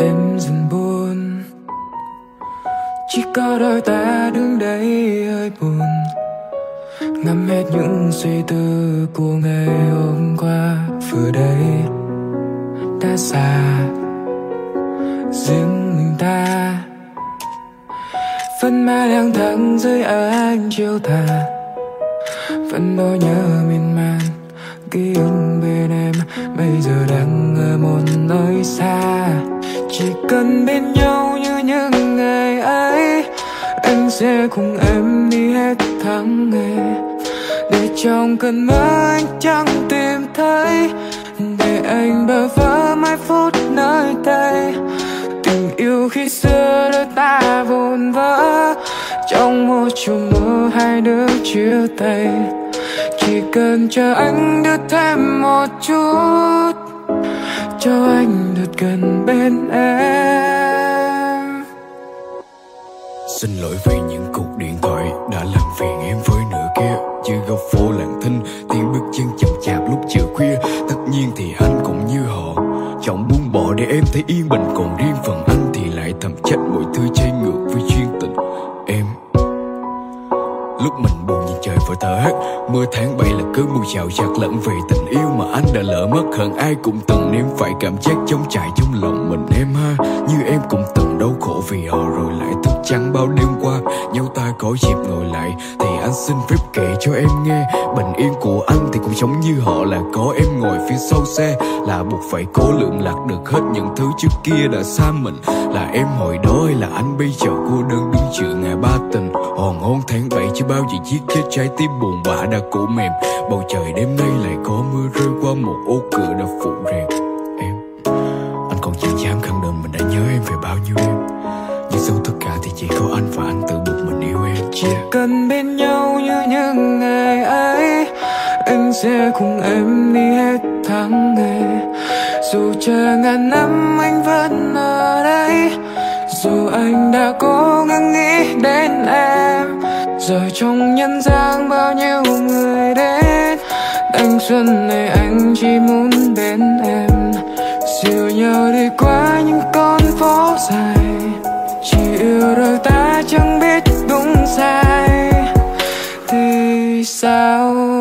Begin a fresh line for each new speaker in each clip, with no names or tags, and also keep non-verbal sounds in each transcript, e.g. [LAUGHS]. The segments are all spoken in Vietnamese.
em dần buồn. Chỉ có đôi ta đứng đây hơi buồn. Ngắm hết những suy tư của ngày hôm qua, vừa đây đã xa riêng mình ta. Vẫn mãi lang thang dưới ánh chiều tà, vẫn nỗi nhớ miên man ký ức bên em. Bây giờ đang ở một nơi xa chỉ cần bên nhau như những ngày ấy anh sẽ cùng em đi hết tháng ngày. Để trong cơn mơ anh chẳng tìm thấy, để anh bơ vơ mai phút nơi tay tình yêu khi xưa đôi ta vụn vỡ trong một chùm mơ hai đứa chia tay. Chỉ cần chờ anh đưa thêm một chút cho anh được gần bên em.
Xin lỗi vì những cuộc điện thoại đã làm phiền em với nửa kia. Chưa góc phố lặng thinh, tiếng bước chân chậm chạp lúc chiều khuya. Tất nhiên thì anh cũng như họ Chọn buông bỏ để em thấy yên bình. Còn riêng phần anh thì lại thầm trách mọi thứ trái ngược với chuyên tình Em. Lúc mình buồn phải thở hát Mưa tháng bay là cứ mưa chào chặt lẫn về tình yêu mà anh đã lỡ mất. Hận ai cũng từng nếm, phải cảm giác chống chạy trong lòng mình em ha. Như em cũng từng đau khổ vì họ rồi lại thức trắng bao đêm qua. Nhau ta có dịp ngồi lại Thì anh xin phép kể cho em nghe. Bình yên của anh thì cũng giống như họ là có em ngồi phía sau xe. Là buộc phải cố lượng lạc được hết những thứ trước kia đã xa mình. Là em hồi đó hay là anh bây giờ? Cô đơn đứng chữa ngày ba tình. Hòn hôn tháng bảy chứ bao giờ giết chết trái tim buồn bã đã cũ mềm. Bầu trời đêm nay lại có mưa rơi qua một ô cửa đã phụ rèm Em, anh còn chẳng dám khẳng định mình đã nhớ em về bao nhiêu đêm
cần bên nhau như những ngày ấy. Anh sẽ cùng em đi hết tháng ngày. Dù chờ ngàn năm anh vẫn ở đây. Dù anh đã cố gắng nghĩ đến em. Rồi trong nhân gian bao nhiêu người đến. Thanh xuân này anh chỉ muốn bên em. Dìu nhau đi qua những con phố dài. Chỉ yêu đôi ta chẳng biết đúng sai. Thì sao?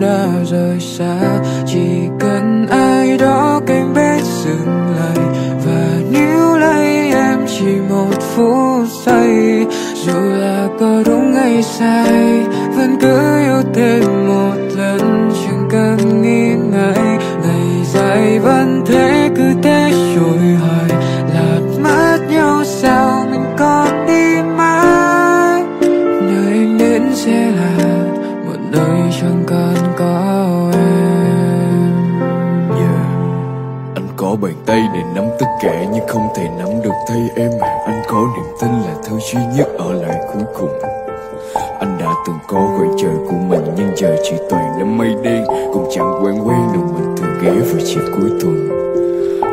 Đã rời xa. Chỉ cần ai đó canh bên dừng lại và níu lấy em chỉ một phút giây. Dù là có đúng hay sai, vẫn cứ yêu thêm một lần. Chẳng cần nghĩ ngại, ngày dài vẫn thế.
Tay để nắm tất cả, nhưng không thể nắm được. Tay em mà, anh có niềm tin là thứ duy nhất ở lại cuối cùng. Anh đã từng có gọi trời của mình, nhưng giờ chỉ toàn là mây đen. Cũng chẳng quen quen được mình thường ghé vào chiều cuối tuần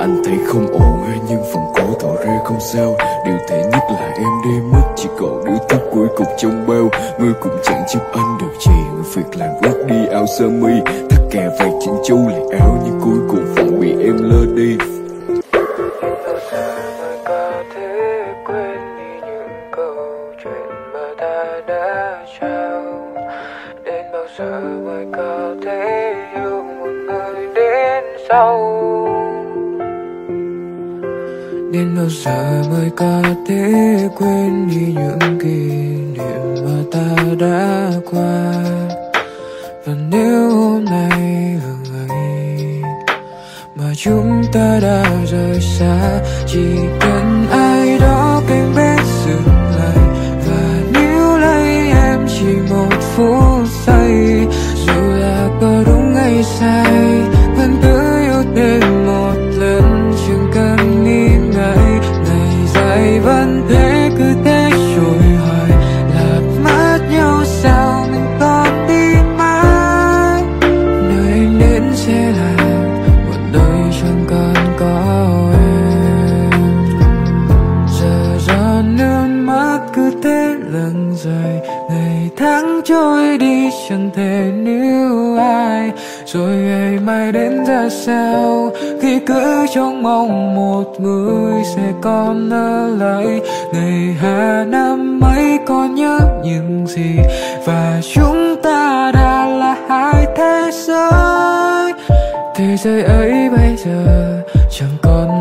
anh thấy không ổn nhưng phần cố tỏ ra không sao. Điều tệ nhất là em đi mất chỉ còn đứa thức cuối cùng trong bao. Ngươi cũng chẳng giúp anh được gì việc làm ướt đi áo sơ mi. Thắt kè vạt chỉnh chu lại áo nhưng cuối cùng vẫn bị em lơ đi.
Giờ mới có thể quên đi những kỷ thể níu ai, rồi ngày mai đến ra sao? Khi cứ trông mong một người sẽ còn ở lại. Ngày hà năm ấy còn nhớ những gì? Và chúng ta đã là hai thế giới. Thế giới ấy bây giờ chẳng còn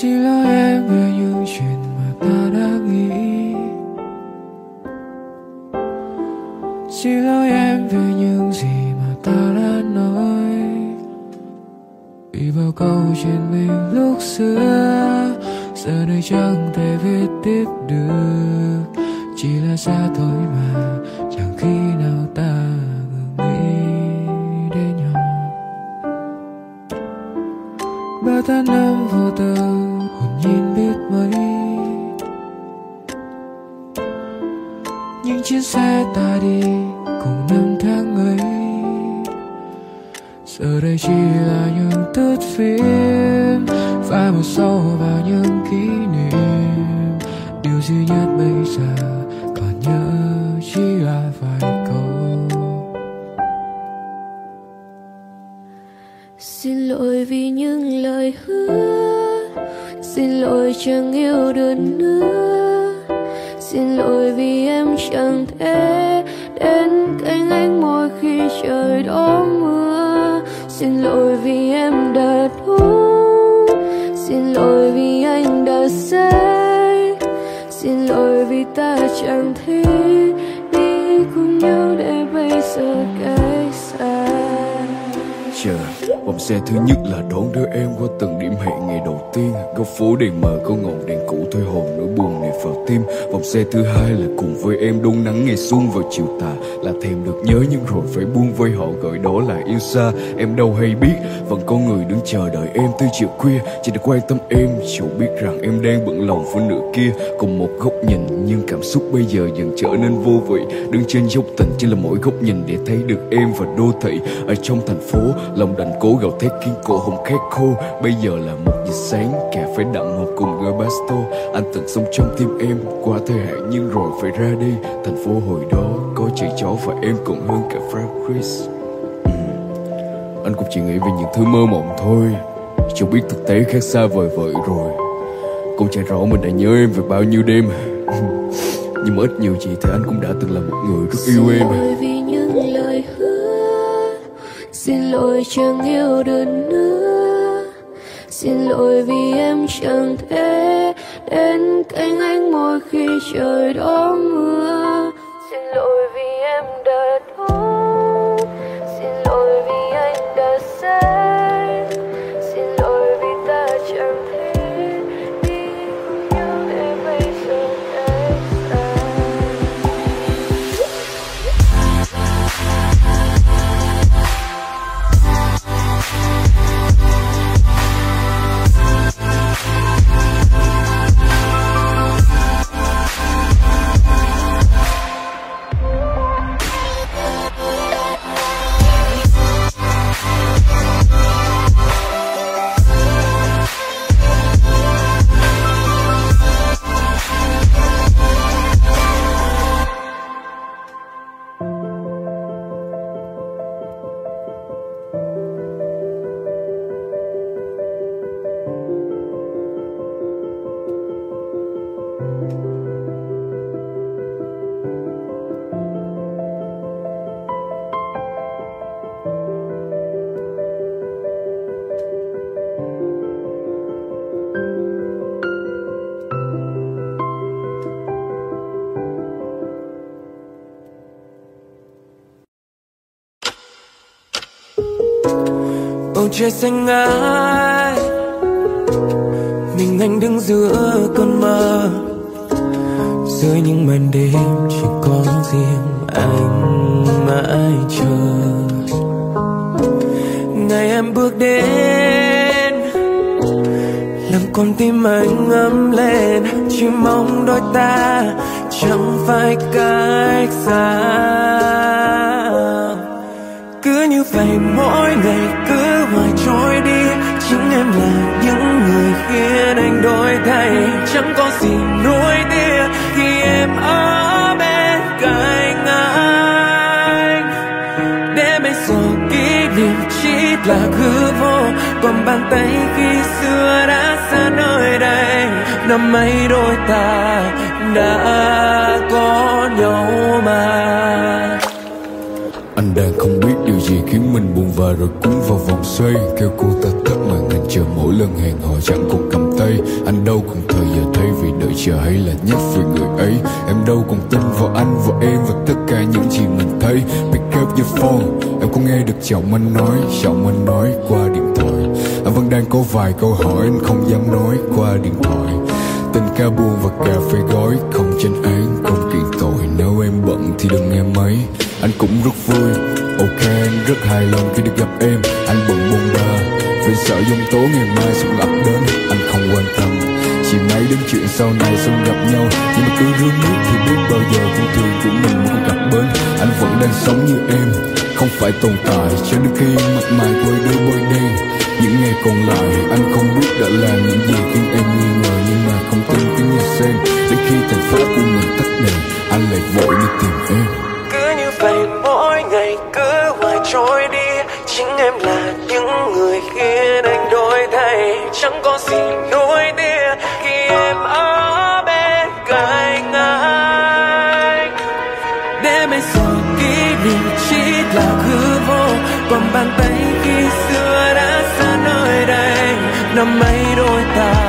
Xin lỗi em về những chuyện mà ta đã nghĩ. Xin lỗi em về những gì mà ta đã nói. Vì bao câu chuyện mình lúc xưa, Giờ đây chẳng thể viết tiếp được. Chỉ là xa thôi. Giờ đây chỉ là những tước phim phải một sâu vào những kỷ niệm. Điều duy nhất bây giờ còn nhớ chỉ là vài câu.
Xin lỗi vì những lời hứa, Xin lỗi chẳng cùng
vòng xe thứ nhất là đón đưa em qua từng điểm hẹn ngày đầu tiên. Góc phố đèn mờ có ngọn đèn cũ thôi hồn nỗi buồn này vào tim. Vòng xe thứ hai là cùng với em đun nắng ngày xuân vào chiều tà. Là thèm được nhớ nhưng rồi phải buông vơi họ gọi đó là yêu xa. Em đâu hay biết, vẫn có người đứng chờ đợi em từ chiều khuya. Chỉ để quan tâm em, dù biết rằng em đang bận lòng với nửa kia. Cùng một góc nhìn, nhưng cảm xúc bây giờ dần trở nên vô vị. Đứng trên dốc tình chỉ là mỗi góc nhìn để thấy được em và đô thị. Ở trong thành phố, lòng đành cố gắng gầu thét khiến cổ hồng khét khô. Bây giờ là một giờ sáng cà phê đậm ngọt cùng Robusto anh từng sống trong tim em, qua thời hạn nhưng rồi phải ra đi. Thành phố hồi đó có chạy chó và em còn hơn cả Frank Chris. Ừ. anh cũng chỉ nghĩ về những thứ mơ mộng thôi. Chưa biết thực tế khác xa vời vợi rồi. Cũng chả rõ mình đã nhớ em về bao nhiêu đêm. [LAUGHS] Nhưng mà ít nhiều gì thì anh cũng đã từng là một người rất yêu em
lỗi chẳng yêu được nữa. Xin lỗi vì em chẳng thể Đến cạnh anh mỗi khi trời đổ mưa.
Bầu trời xanh ngát mình anh đứng giữa cơn mơ. Dưới những màn đêm chỉ có riêng anh mãi chờ. Ngày em bước đến, làm con tim anh ấm lên. Chỉ mong đôi ta chẳng phải cách xa. Cứ như vậy mỗi ngày cứ chính em là những người khiến anh đổi thay. Chẳng có gì nuối tiếc khi em ở bên cạnh anh. Để bây giờ kỷ niệm chỉ là hư vô, còn bàn tay khi xưa đã xa nơi đây. Năm ấy đôi ta đã có nhau mà
đang không biết điều gì khiến mình buồn và rồi cuốn vào vòng xoay. Kêu cô ta tắt màn hình chờ mỗi lần hẹn hò chẳng còn cầm tay. Anh đâu còn thời giờ thấy vì đợi chờ hay là nhắc về người ấy. Em đâu còn tin vào anh và em và tất cả những gì mình thấy. Pick up your phone Em có nghe được giọng anh nói Giọng anh nói qua điện thoại. Anh vẫn đang có vài câu hỏi anh không dám nói qua điện thoại. Tình ca buồn và cà phê gói Không tranh án, không kiện tội. Nếu em bận thì đừng nghe mấy anh cũng rất vui. Ok, anh rất hài lòng khi được gặp em. Anh bận bồn ba. Vì sợ giông tố ngày mai sẽ ập đến. Anh không quan tâm. Chỉ mấy đến chuyện sau này xong gặp nhau. Nhưng mà cứ rước nước thì biết bao giờ cũng thường của mình mới gặp bên. Anh vẫn đang sống như em. Không phải tồn tại. Cho đến khi mặt mày quay đôi bôi đen, những ngày còn lại, anh không biết đã làm những gì khiến em nghi ngờ. Nhưng mà không tin cứ như xem đến khi thành phố của mình tắt đèn, anh lại vội đi tìm em
trôi đi. Chính em là những người khiến anh đổi thay. Chẳng có gì nuối tiếc khi em ở bên cạnh anh. Để mấy giờ kỷ niệm chỉ là hư vô. Còn bàn tay khi xưa đã xa nơi đây. Năm ấy đôi ta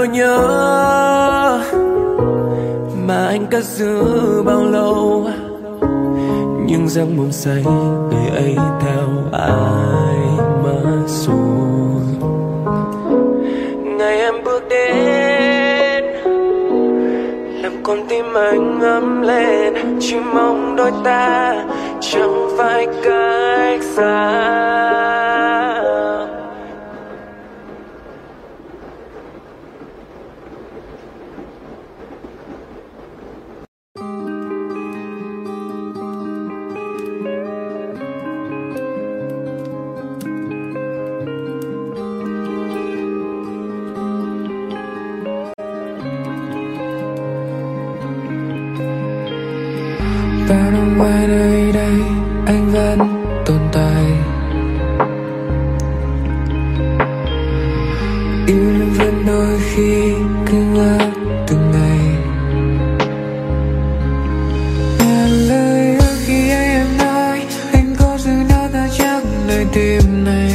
nỗi nhớ mà anh cất giữ bao lâu. Nhưng giấc mộng say ngày ấy theo ai mà rồi ngày em bước đến, làm con tim anh ấm lên. Chỉ mong đôi ta chẳng phải cách xa. Ta đâu nơi đây, anh vẫn tồn tại. Yêu vẫn đôi khi cứ ngỡ từng ngày. Nghe lời ước khi em nói, anh có giữ nó ta chắc nơi tim này.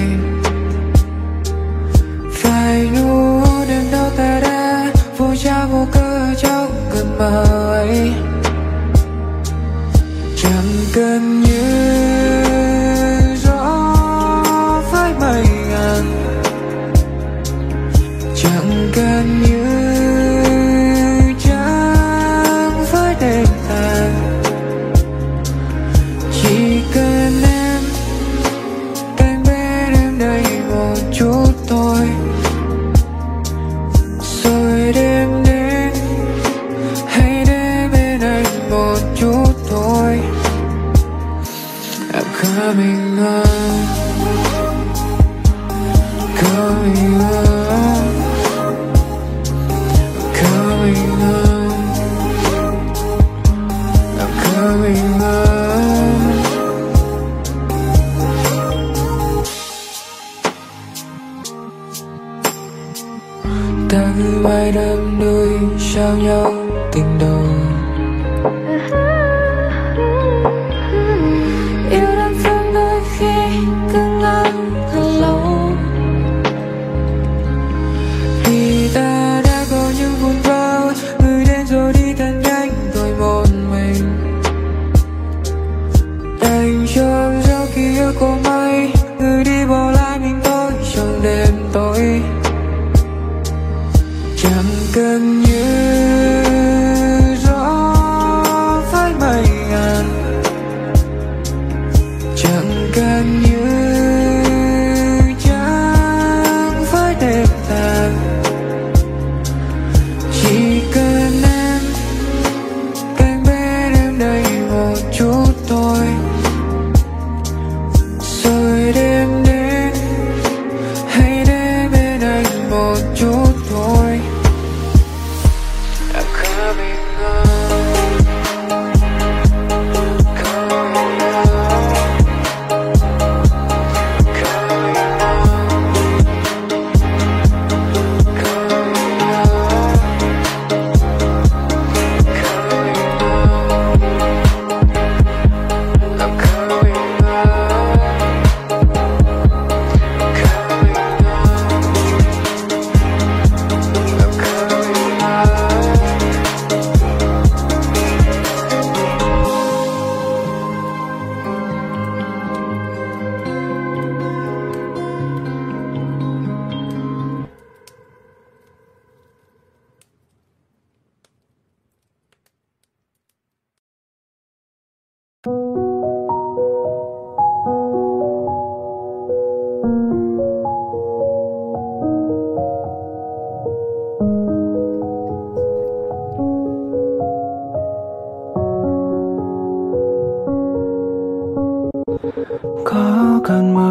Phải nu đêm đó ta đã, vô cha vô cơ trong cơn mơ ấy chẳng nhau tình đầu có
cơn mưa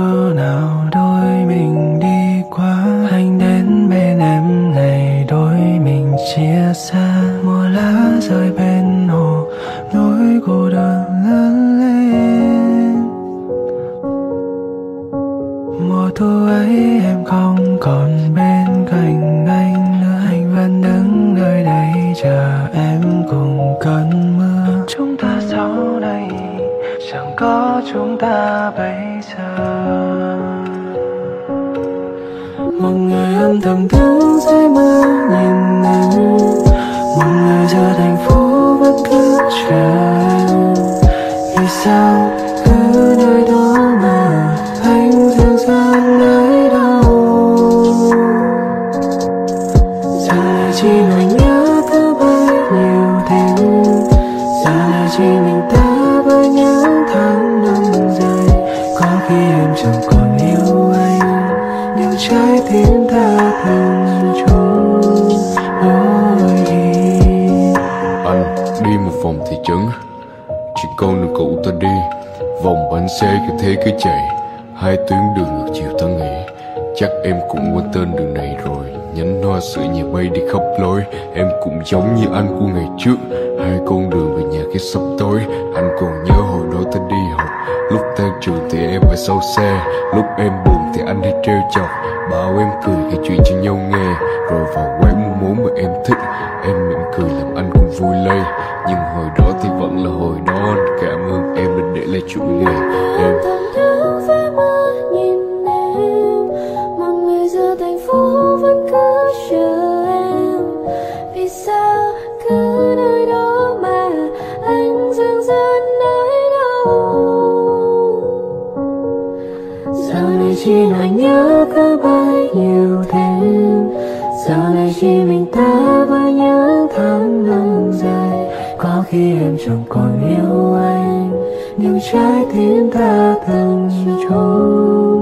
xe cứ thế cứ chạy. Hai tuyến đường ngược chiều ta nghĩ. Chắc em cũng quên tên đường này rồi. Nhánh hoa sữa nhà bay đi khắp lối. Em cũng giống như anh của ngày trước. Hai con đường về nhà khi sắp tối. Anh còn nhớ hồi đó ta đi học. Lúc tan trường thì em ở sau xe. Lúc em buồn thì anh hay trêu chọc. Bảo em cười kể chuyện cho nhau nghe. Rồi vào quán mua món mà em thích. Em mỉm cười làm anh cũng vui lây. Nhưng hồi đó thì vẫn là hồi đó. Anh Cảm ơn em đã để lại chủ đề Em
chỉ nói nhớ cứ bấy nhiêu thêm. Giờ này chỉ mình ta với những tháng năm dài, Có khi em chẳng còn yêu anh. Nhưng trái tim ta từng chung